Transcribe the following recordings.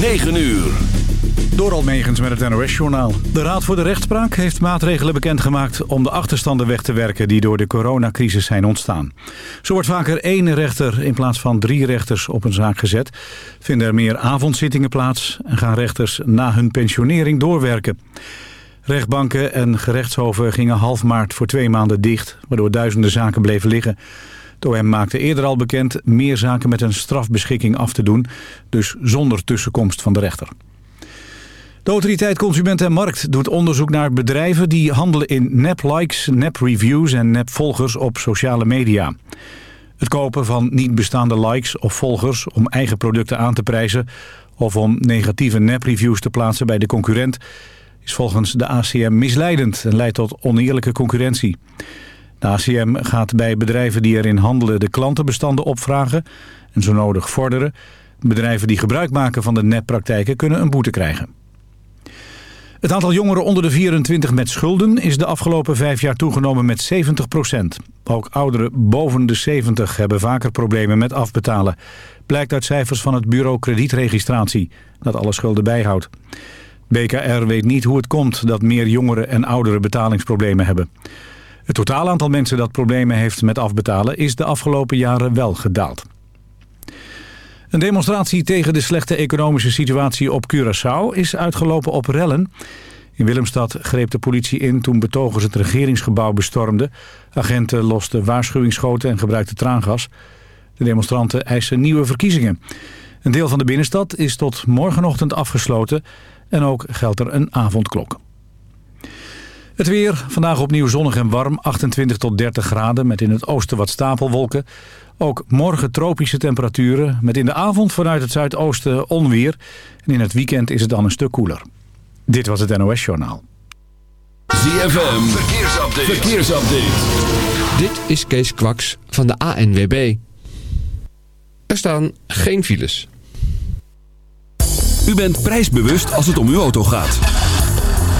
9 uur. Door Almegens met het NOS-journaal. De Raad voor de Rechtspraak heeft maatregelen bekendgemaakt... om de achterstanden weg te werken die door de coronacrisis zijn ontstaan. Zo wordt vaker één rechter in plaats van drie rechters op een zaak gezet. Vinden er meer avondzittingen plaats... en gaan rechters na hun pensionering doorwerken. Rechtbanken en gerechtshoven gingen half maart voor twee maanden dicht... waardoor duizenden zaken bleven liggen... De OM maakte eerder al bekend meer zaken met een strafbeschikking af te doen, dus zonder tussenkomst van de rechter. De autoriteit Consument en Markt doet onderzoek naar bedrijven die handelen in nep-likes, nep-reviews en nep-volgers op sociale media. Het kopen van niet bestaande likes of volgers om eigen producten aan te prijzen of om negatieve nep-reviews te plaatsen bij de concurrent is volgens de ACM misleidend en leidt tot oneerlijke concurrentie. De ACM gaat bij bedrijven die erin handelen de klantenbestanden opvragen en zo nodig vorderen. Bedrijven die gebruik maken van de neppraktijken kunnen een boete krijgen. Het aantal jongeren onder de 24 met schulden is de afgelopen vijf jaar toegenomen met 70 procent. Ook ouderen boven de 70 hebben vaker problemen met afbetalen. Blijkt uit cijfers van het bureau kredietregistratie, dat alle schulden bijhoudt. BKR weet niet hoe het komt dat meer jongeren en ouderen betalingsproblemen hebben. Het totaal aantal mensen dat problemen heeft met afbetalen is de afgelopen jaren wel gedaald. Een demonstratie tegen de slechte economische situatie op Curaçao is uitgelopen op rellen. In Willemstad greep de politie in toen betogers het regeringsgebouw bestormden. Agenten losten waarschuwingsschoten en gebruikten traangas. De demonstranten eisen nieuwe verkiezingen. Een deel van de binnenstad is tot morgenochtend afgesloten en ook geldt er een avondklok. Het weer, vandaag opnieuw zonnig en warm, 28 tot 30 graden... met in het oosten wat stapelwolken. Ook morgen tropische temperaturen, met in de avond vanuit het zuidoosten onweer. En in het weekend is het dan een stuk koeler. Dit was het NOS Journaal. ZFM, verkeersupdate. verkeersupdate. Dit is Kees Kwaks van de ANWB. Er staan geen files. U bent prijsbewust als het om uw auto gaat.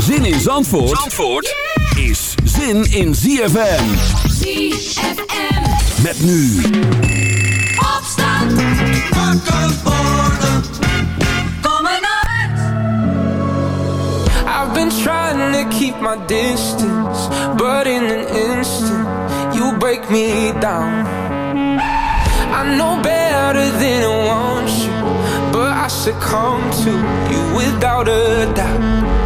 Zin in Zandvoort, Zandvoort is zin in ZFM. ZFM. Met nu. Opstand. Wakker worden. Kom uit. I've been trying to keep my distance, but in an instant, you break me down. I know better than I want you, but I succumb to you without a doubt.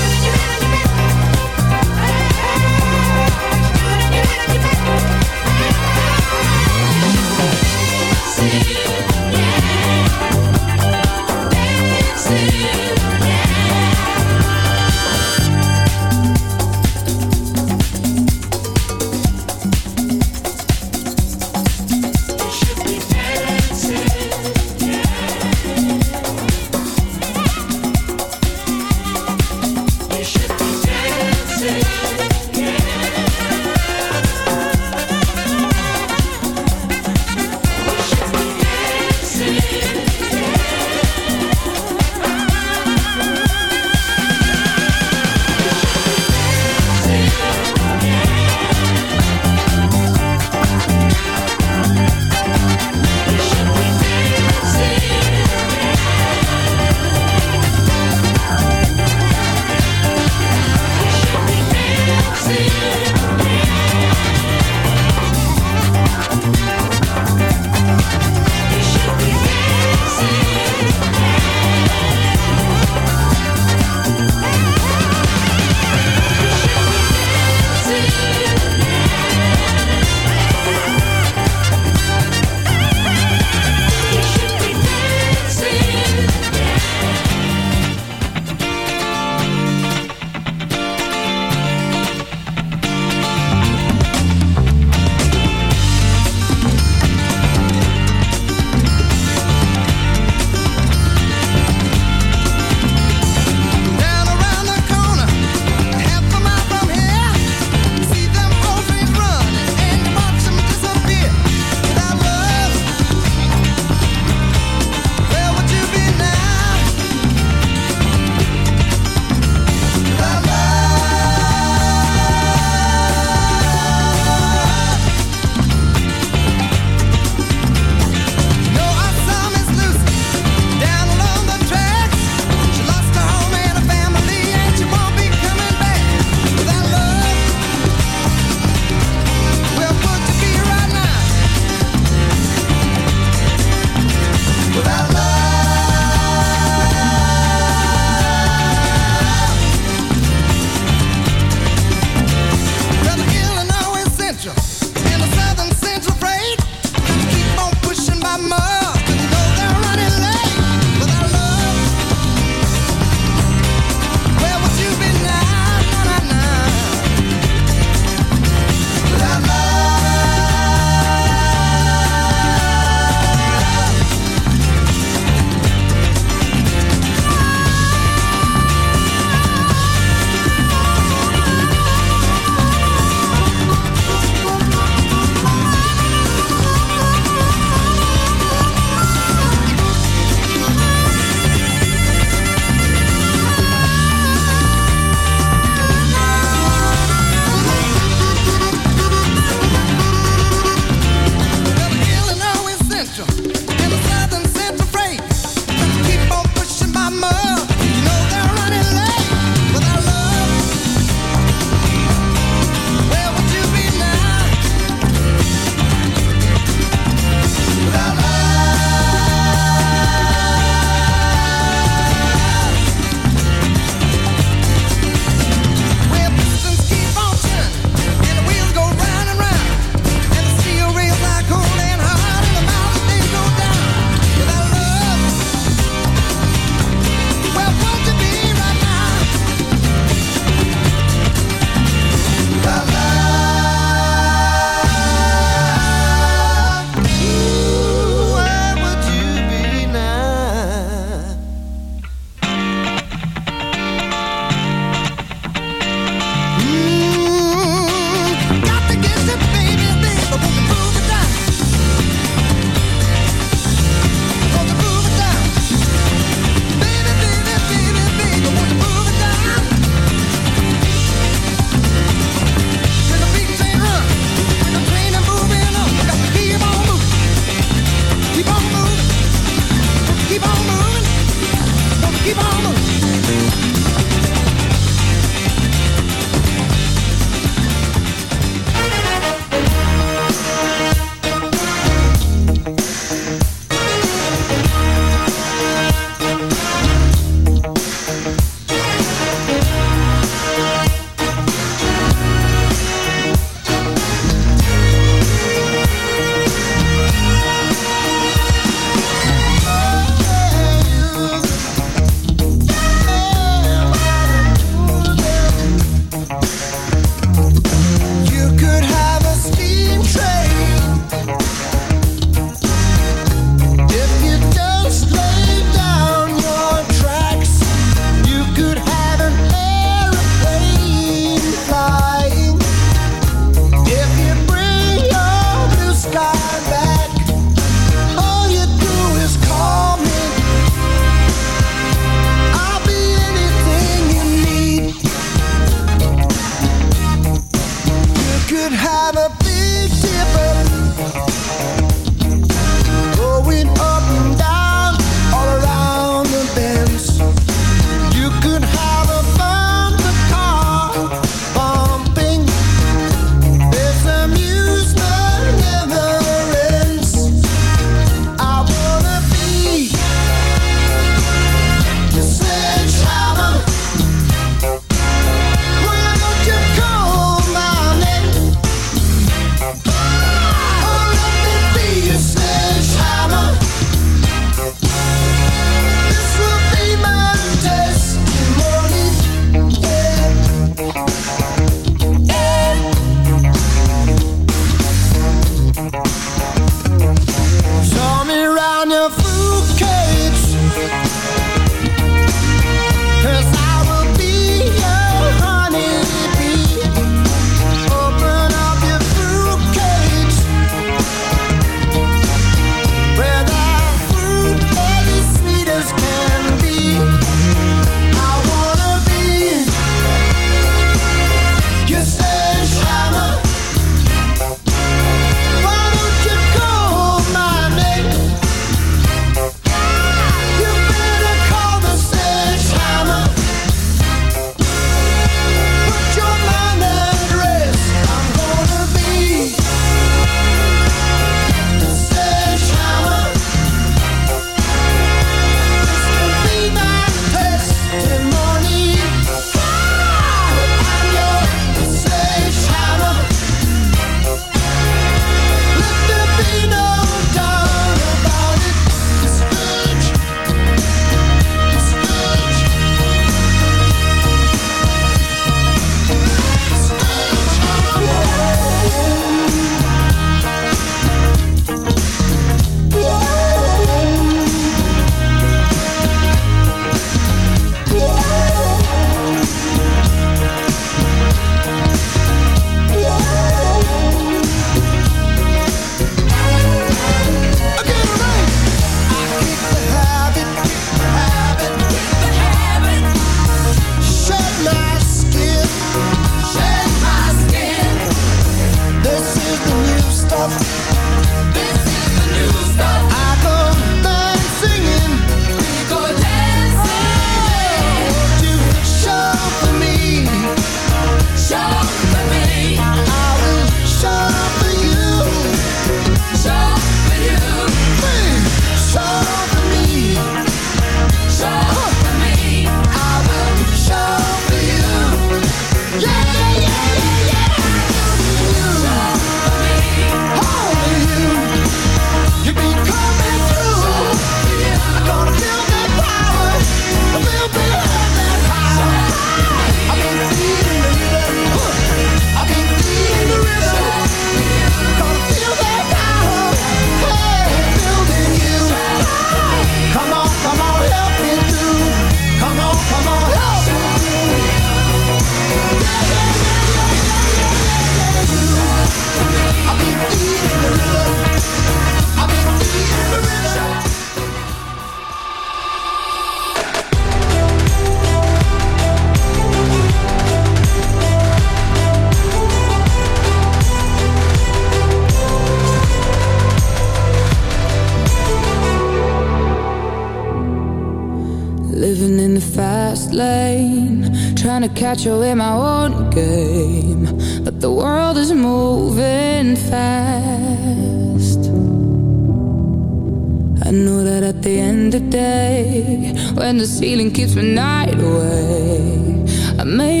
Maybe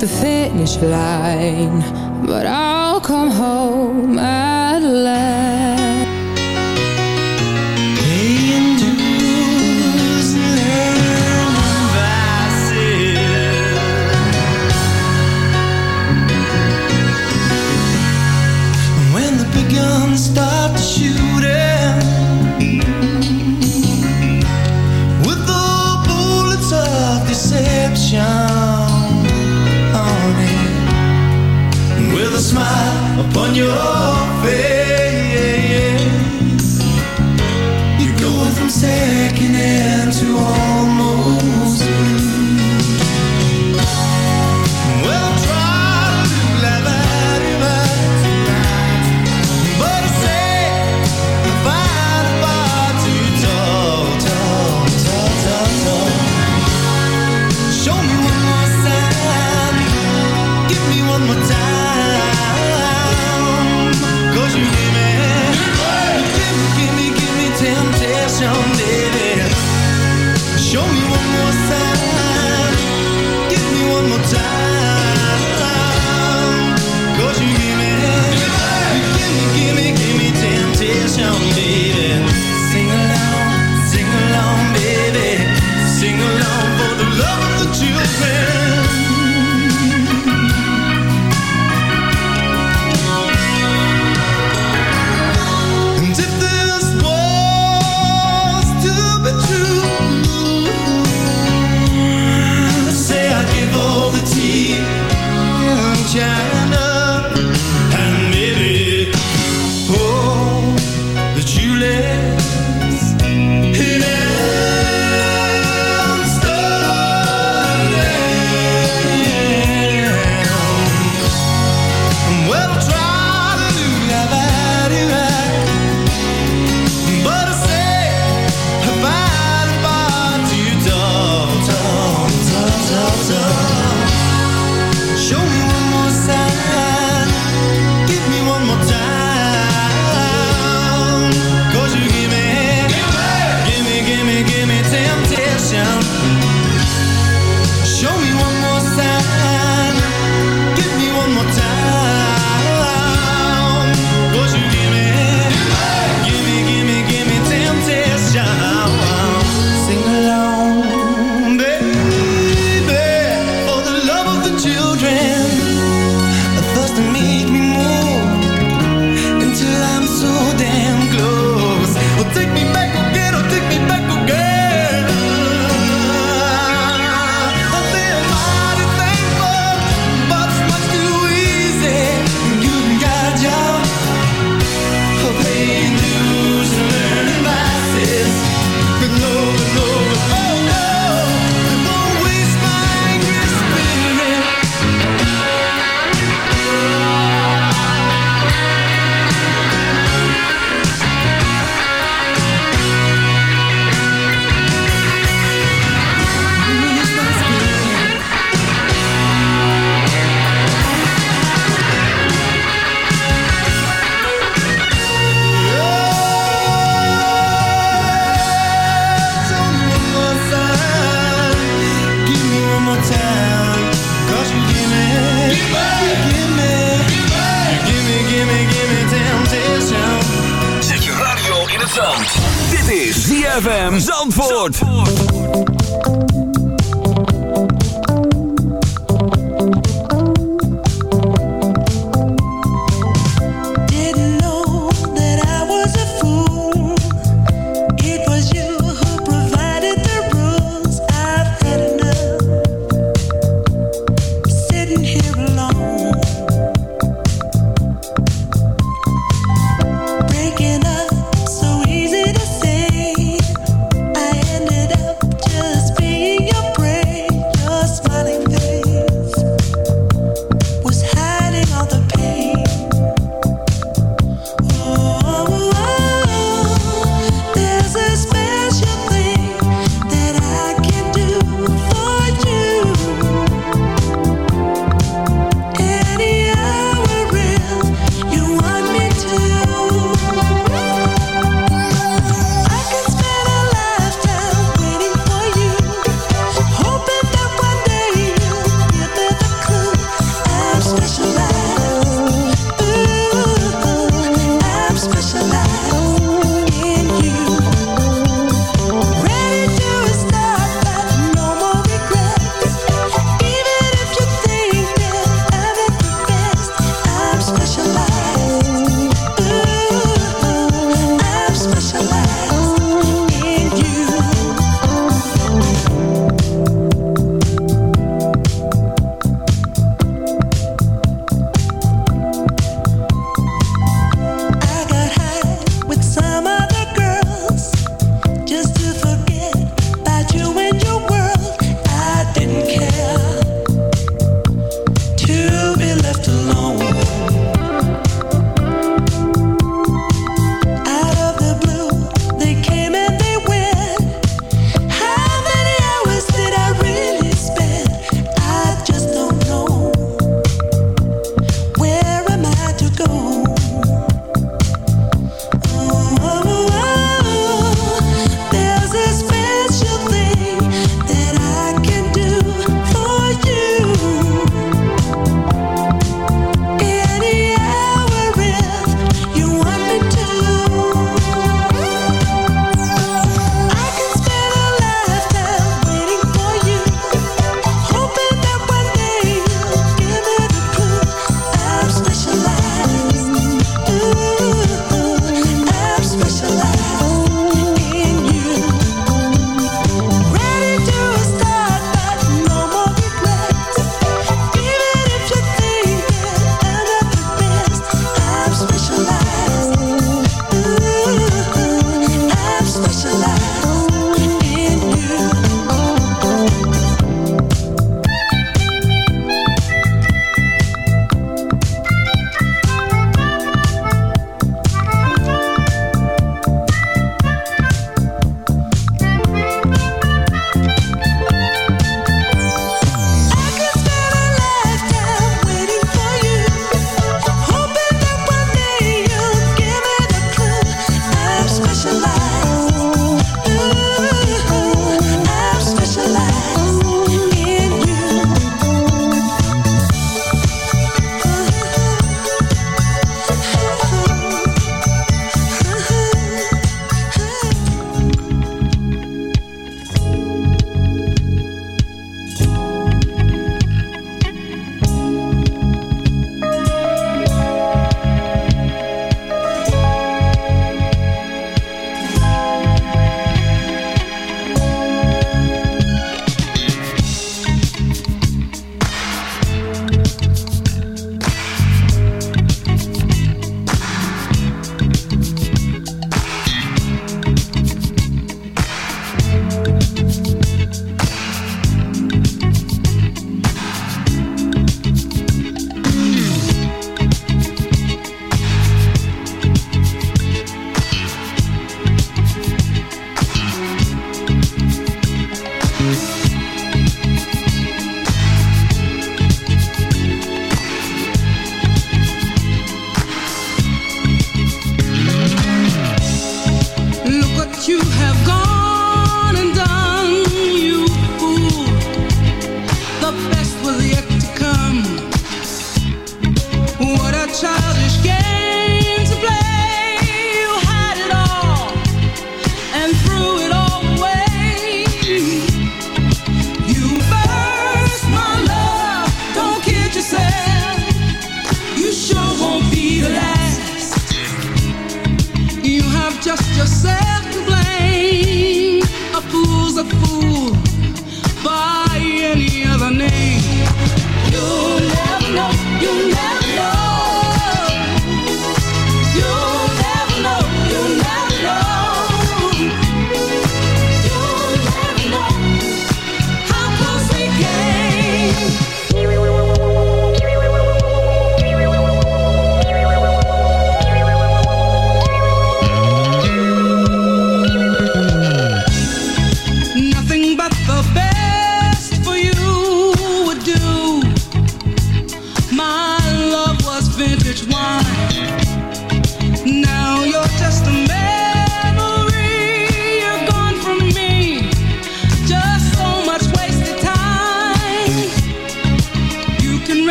the finish line But I'll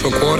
For.